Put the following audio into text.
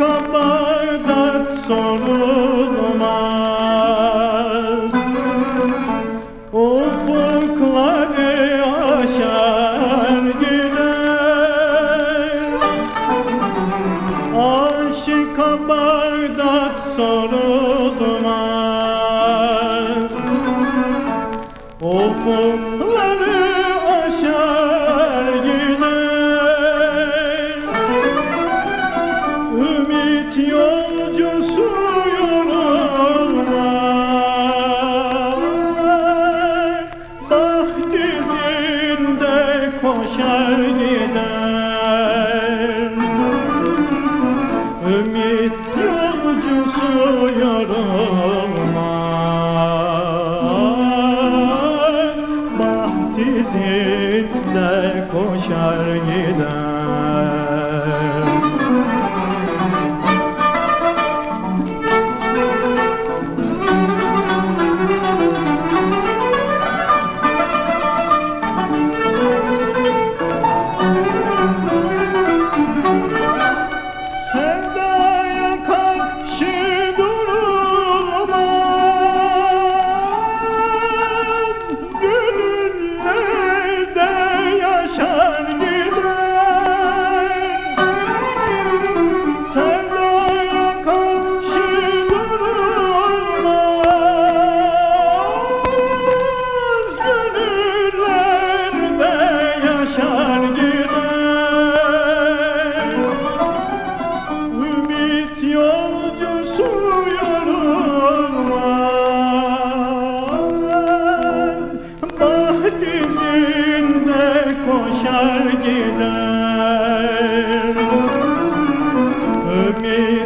Aşık bardak sorulmaz. Ufukları aşar gider. Aşık bardak sorulmaz Umit yolcusu yorulmaz, bahcisinde koşar gider. Umit yolcusu yorulmaz, izinde koşar gider. Kaçar gider Ümit